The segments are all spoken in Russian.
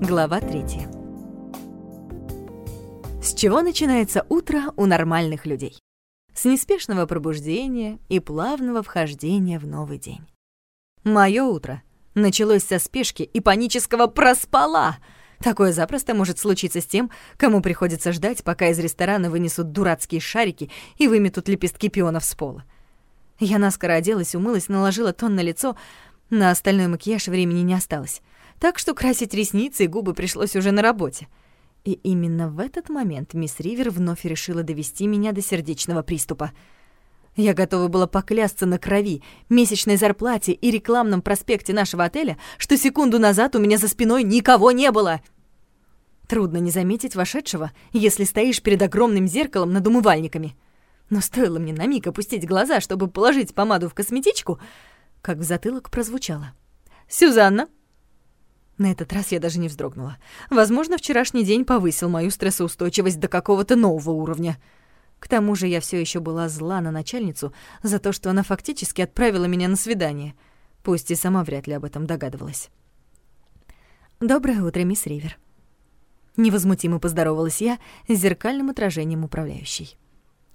Глава 3. С чего начинается утро у нормальных людей? С неспешного пробуждения и плавного вхождения в новый день. Моё утро началось со спешки и панического «проспала», Такое запросто может случиться с тем, кому приходится ждать, пока из ресторана вынесут дурацкие шарики и выметут лепестки пионов с пола. Я наскоро оделась, умылась, наложила тон на лицо. На остальной макияж времени не осталось. Так что красить ресницы и губы пришлось уже на работе. И именно в этот момент мисс Ривер вновь решила довести меня до сердечного приступа. Я готова была поклясться на крови, месячной зарплате и рекламном проспекте нашего отеля, что секунду назад у меня за спиной никого не было. Трудно не заметить вошедшего, если стоишь перед огромным зеркалом над умывальниками. Но стоило мне на миг опустить глаза, чтобы положить помаду в косметичку, как в затылок прозвучало. «Сюзанна!» На этот раз я даже не вздрогнула. Возможно, вчерашний день повысил мою стрессоустойчивость до какого-то нового уровня. К тому же я все еще была зла на начальницу за то, что она фактически отправила меня на свидание, пусть и сама вряд ли об этом догадывалась. «Доброе утро, мисс Ривер». Невозмутимо поздоровалась я с зеркальным отражением управляющей.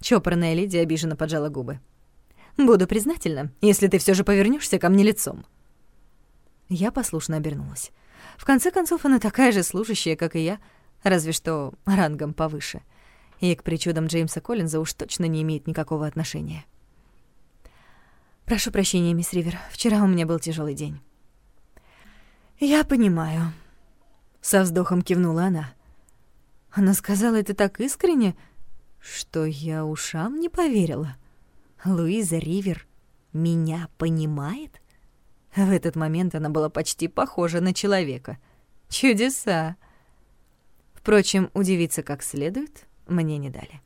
Чопорная леди обиженно поджала губы. «Буду признательна, если ты все же повернешься ко мне лицом». Я послушно обернулась. В конце концов, она такая же служащая, как и я, разве что рангом повыше. И к причудам Джеймса Коллинза уж точно не имеет никакого отношения. «Прошу прощения, мисс Ривер, вчера у меня был тяжелый день». «Я понимаю», — со вздохом кивнула она. Она сказала это так искренне, — что я ушам не поверила. Луиза Ривер меня понимает? В этот момент она была почти похожа на человека. Чудеса! Впрочем, удивиться как следует мне не дали.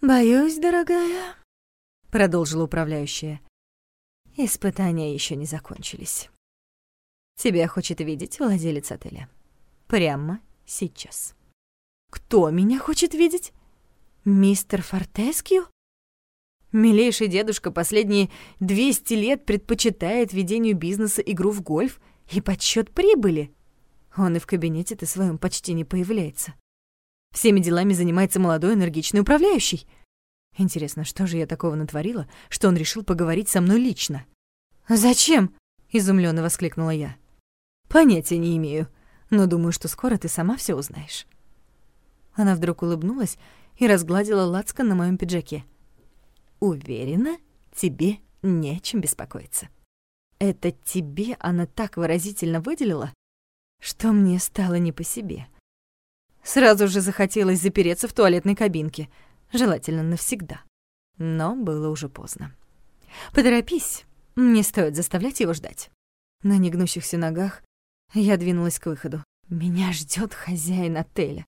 «Боюсь, дорогая», — продолжила управляющая, — «испытания еще не закончились. Тебя хочет видеть владелец отеля. Прямо сейчас». «Кто меня хочет видеть?» «Мистер Фортескью?» Милейший дедушка последние 200 лет предпочитает ведению бизнеса игру в гольф и подсчет прибыли. Он и в кабинете-то своем почти не появляется. Всеми делами занимается молодой энергичный управляющий. Интересно, что же я такого натворила, что он решил поговорить со мной лично? «Зачем?» — изумленно воскликнула я. «Понятия не имею, но думаю, что скоро ты сама все узнаешь». Она вдруг улыбнулась и разгладила лацкан на моем пиджаке. «Уверена, тебе не чем беспокоиться». Это тебе она так выразительно выделила, что мне стало не по себе. Сразу же захотелось запереться в туалетной кабинке, желательно навсегда. Но было уже поздно. «Поторопись, не стоит заставлять его ждать». На негнущихся ногах я двинулась к выходу. Меня ждет хозяин отеля.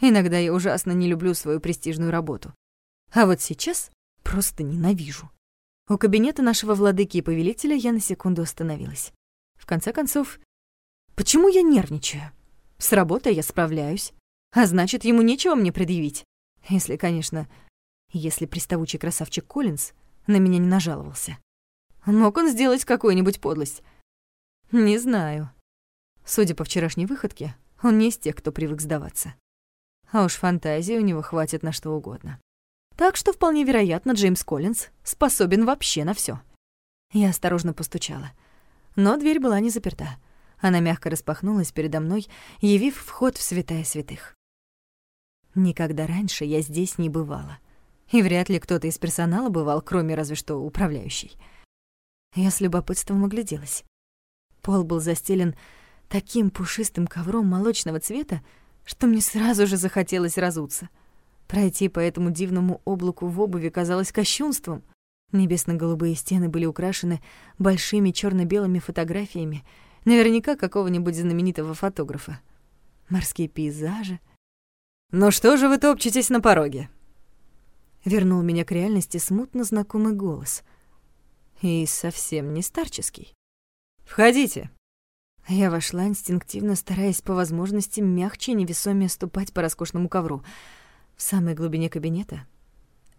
Иногда я ужасно не люблю свою престижную работу. А вот сейчас просто ненавижу. У кабинета нашего владыки и повелителя я на секунду остановилась. В конце концов, почему я нервничаю? С работой я справляюсь, а значит, ему нечего мне предъявить. Если, конечно, если приставучий красавчик Коллинз на меня не нажаловался. Мог он сделать какую-нибудь подлость? Не знаю. Судя по вчерашней выходке, он не из тех, кто привык сдаваться а уж фантазии у него хватит на что угодно. Так что вполне вероятно, Джеймс Коллинз способен вообще на все. Я осторожно постучала, но дверь была не заперта. Она мягко распахнулась передо мной, явив вход в святая святых. Никогда раньше я здесь не бывала. И вряд ли кто-то из персонала бывал, кроме разве что управляющей. Я с любопытством огляделась. Пол был застелен таким пушистым ковром молочного цвета, что мне сразу же захотелось разуться. Пройти по этому дивному облаку в обуви казалось кощунством. Небесно-голубые стены были украшены большими черно белыми фотографиями, наверняка какого-нибудь знаменитого фотографа. Морские пейзажи. «Ну что же вы топчетесь на пороге?» Вернул меня к реальности смутно знакомый голос. И совсем не старческий. «Входите!» Я вошла инстинктивно, стараясь по возможности мягче и невесомее ступать по роскошному ковру. В самой глубине кабинета,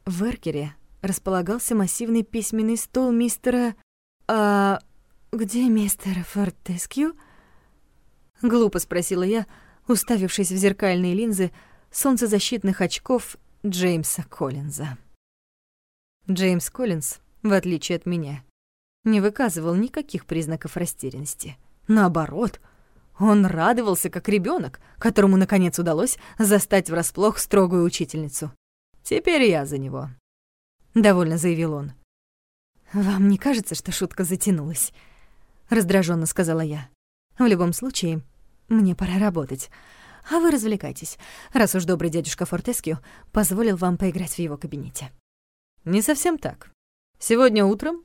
в эркере, располагался массивный письменный стол мистера... А где мистер Фортескью? Глупо спросила я, уставившись в зеркальные линзы солнцезащитных очков Джеймса Коллинза. Джеймс Коллинз, в отличие от меня, не выказывал никаких признаков растерянности. Наоборот, он радовался, как ребенок, которому, наконец, удалось застать врасплох строгую учительницу. «Теперь я за него», — довольно заявил он. «Вам не кажется, что шутка затянулась?» — раздраженно сказала я. «В любом случае, мне пора работать. А вы развлекайтесь, раз уж добрый дядюшка Фортескио позволил вам поиграть в его кабинете». «Не совсем так. Сегодня утром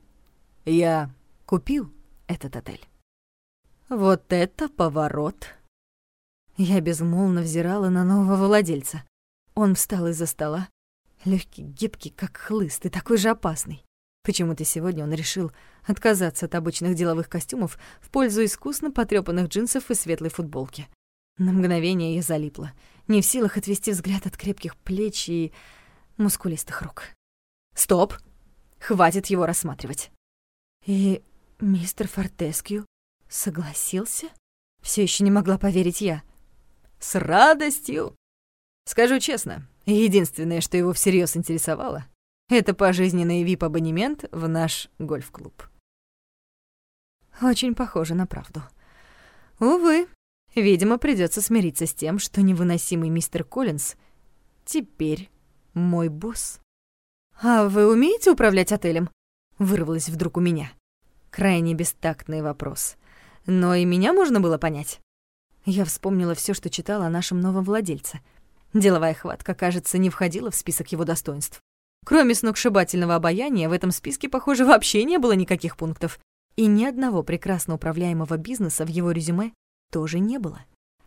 я купил этот отель». Вот это поворот! Я безмолвно взирала на нового владельца. Он встал из-за стола, легкий, гибкий, как хлыст, и такой же опасный. Почему-то сегодня он решил отказаться от обычных деловых костюмов в пользу искусно потрёпанных джинсов и светлой футболки. На мгновение я залипла, не в силах отвести взгляд от крепких плеч и мускулистых рук. Стоп! Хватит его рассматривать. И мистер Фортескью Согласился? Все еще не могла поверить я. С радостью. Скажу честно, единственное, что его всерьез интересовало, это пожизненный VIP-абонемент в наш гольф-клуб. Очень похоже на правду. Увы, видимо, придется смириться с тем, что невыносимый мистер Коллинз теперь мой босс. «А вы умеете управлять отелем?» — вырвалось вдруг у меня. Крайне бестактный вопрос — но и меня можно было понять. Я вспомнила все, что читала о нашем новом владельце. Деловая хватка, кажется, не входила в список его достоинств. Кроме сногсшибательного обаяния, в этом списке, похоже, вообще не было никаких пунктов. И ни одного прекрасно управляемого бизнеса в его резюме тоже не было.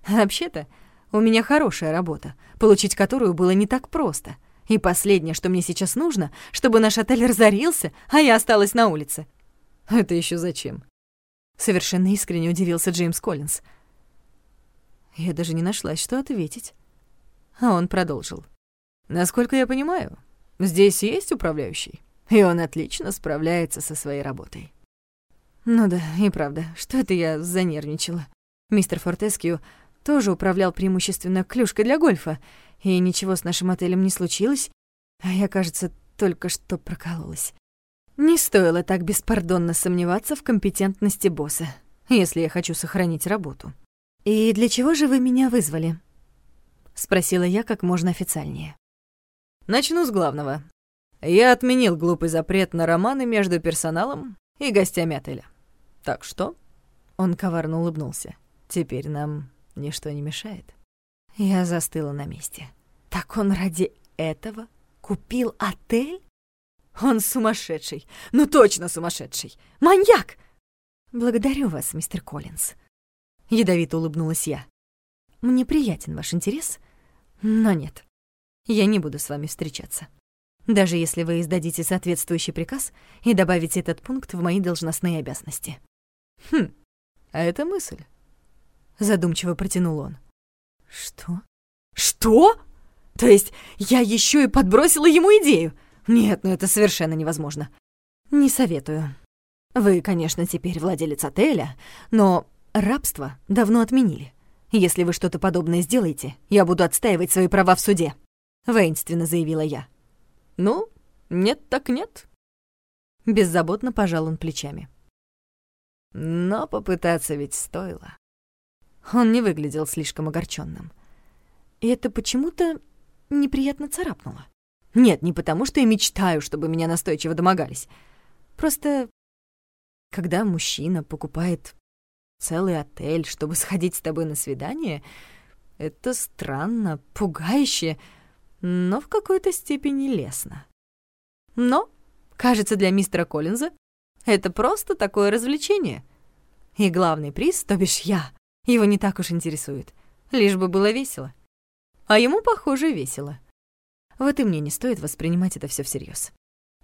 Вообще-то, у меня хорошая работа, получить которую было не так просто. И последнее, что мне сейчас нужно, чтобы наш отель разорился, а я осталась на улице. Это еще зачем? Совершенно искренне удивился Джеймс Коллинз. Я даже не нашла, что ответить. А он продолжил. «Насколько я понимаю, здесь есть управляющий, и он отлично справляется со своей работой». Ну да, и правда, что это я занервничала. Мистер Фортескью тоже управлял преимущественно клюшкой для гольфа, и ничего с нашим отелем не случилось, а я, кажется, только что прокололась. Не стоило так беспардонно сомневаться в компетентности босса, если я хочу сохранить работу. «И для чего же вы меня вызвали?» — спросила я как можно официальнее. «Начну с главного. Я отменил глупый запрет на романы между персоналом и гостями отеля. Так что...» Он коварно улыбнулся. «Теперь нам ничто не мешает». Я застыла на месте. «Так он ради этого купил отель?» Он сумасшедший. Ну точно сумасшедший. Маньяк! Благодарю вас, мистер Коллинз. Ядовито улыбнулась я. Мне приятен ваш интерес, но нет. Я не буду с вами встречаться. Даже если вы издадите соответствующий приказ и добавите этот пункт в мои должностные обязанности. Хм, а это мысль. Задумчиво протянул он. Что? Что? То есть я еще и подбросила ему идею? Нет, ну это совершенно невозможно. Не советую. Вы, конечно, теперь владелец отеля, но рабство давно отменили. Если вы что-то подобное сделаете, я буду отстаивать свои права в суде», — воинственно заявила я. «Ну, нет так нет». Беззаботно пожал он плечами. Но попытаться ведь стоило. Он не выглядел слишком огорченным. И это почему-то неприятно царапнуло. Нет, не потому, что я мечтаю, чтобы меня настойчиво домогались. Просто когда мужчина покупает целый отель, чтобы сходить с тобой на свидание, это странно, пугающе, но в какой-то степени лестно. Но, кажется, для мистера Коллинза это просто такое развлечение. И главный приз, то бишь я, его не так уж интересует, лишь бы было весело. А ему, похоже, весело. Вот и мне не стоит воспринимать это все всерьез.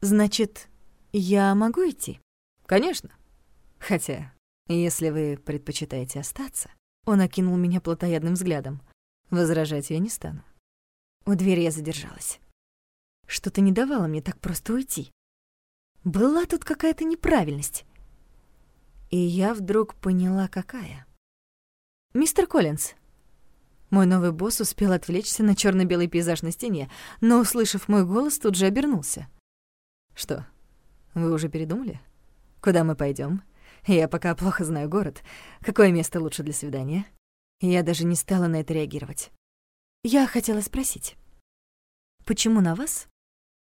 Значит, я могу идти? Конечно. Хотя, если вы предпочитаете остаться... Он окинул меня плотоядным взглядом. Возражать я не стану. У двери я задержалась. Что-то не давало мне так просто уйти. Была тут какая-то неправильность. И я вдруг поняла, какая. «Мистер Коллинз». Мой новый босс успел отвлечься на черно белый пейзаж на стене, но, услышав мой голос, тут же обернулся. «Что, вы уже передумали? Куда мы пойдем? Я пока плохо знаю город. Какое место лучше для свидания?» Я даже не стала на это реагировать. Я хотела спросить, почему на вас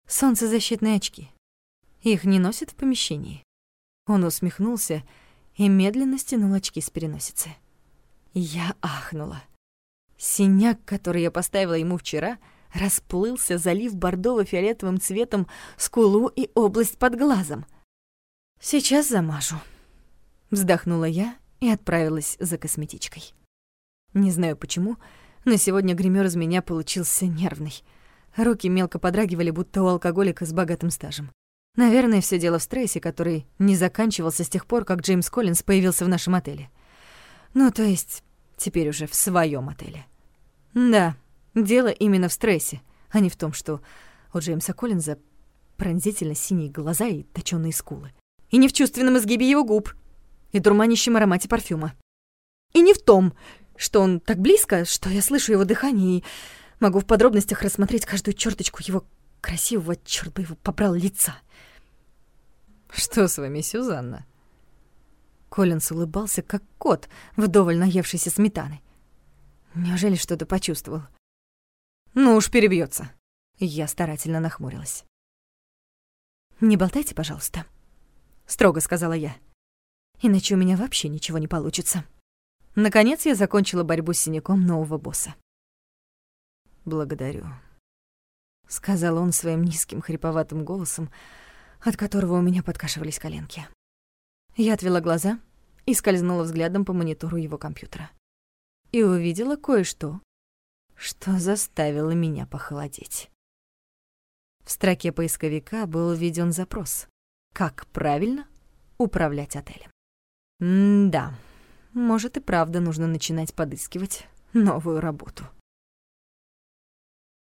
солнцезащитные очки? Их не носят в помещении? Он усмехнулся и медленно стянул очки с переносицы. Я ахнула. Синяк, который я поставила ему вчера, расплылся, залив бордово-фиолетовым цветом скулу и область под глазом. «Сейчас замажу», — вздохнула я и отправилась за косметичкой. Не знаю почему, но сегодня гример из меня получился нервный. Руки мелко подрагивали, будто у алкоголика с богатым стажем. Наверное, все дело в стрессе, который не заканчивался с тех пор, как Джеймс Коллинз появился в нашем отеле. Ну, то есть, теперь уже в своем отеле. Да, дело именно в стрессе, а не в том, что у Джеймса Коллинза пронзительно синие глаза и точёные скулы. И не в чувственном изгибе его губ, и дурманящем аромате парфюма. И не в том, что он так близко, что я слышу его дыхание и могу в подробностях рассмотреть каждую черточку его красивого, черт бы его побрал, лица. «Что с вами, Сюзанна?» Коллинс улыбался, как кот, вдоволь наевшийся сметаны. Неужели что-то почувствовал? Ну уж перебьется. Я старательно нахмурилась. «Не болтайте, пожалуйста», — строго сказала я. «Иначе у меня вообще ничего не получится». Наконец я закончила борьбу с синяком нового босса. «Благодарю», — сказал он своим низким хриповатым голосом, от которого у меня подкашивались коленки. Я отвела глаза и скользнула взглядом по монитору его компьютера. И увидела кое-что, что заставило меня похолодеть. В строке поисковика был введен запрос «Как правильно управлять отелем?» М-да. Может, и правда нужно начинать подыскивать новую работу.